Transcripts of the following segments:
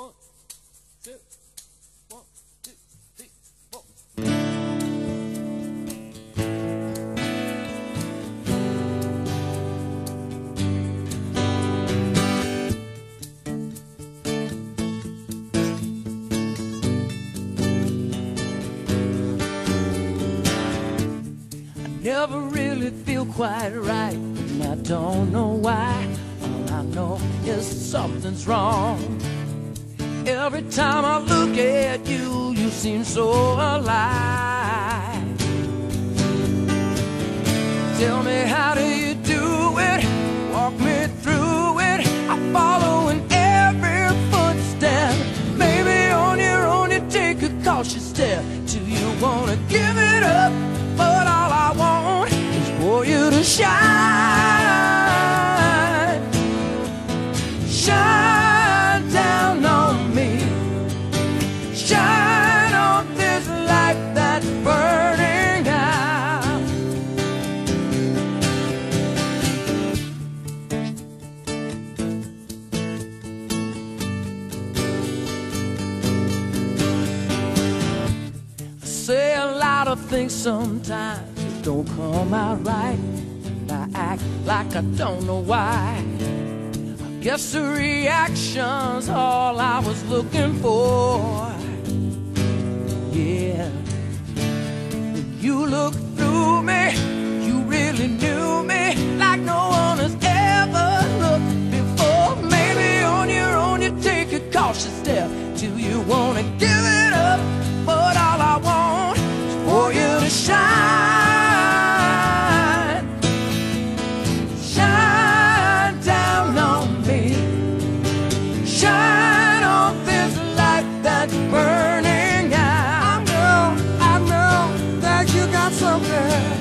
One, two, one, two, three, four. I never really feel quite right, and I don't know why. All I know is something's wrong. Every time I look at you, you seem so alive. Lot of things sometimes that don't come out right. And I act like I don't know why. I guess the reaction's all I was looking for. Yeah. When you look through me, you really knew me like no one has ever looked before. Maybe on your own you take a cautious step. Do you wanna give it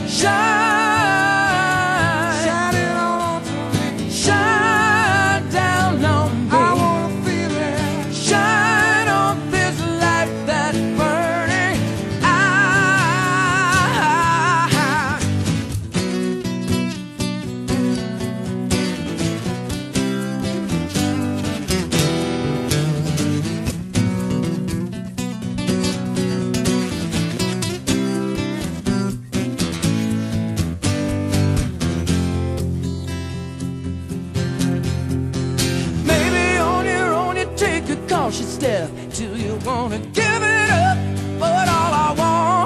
já cautious step. Do you wanna give it up? But all I want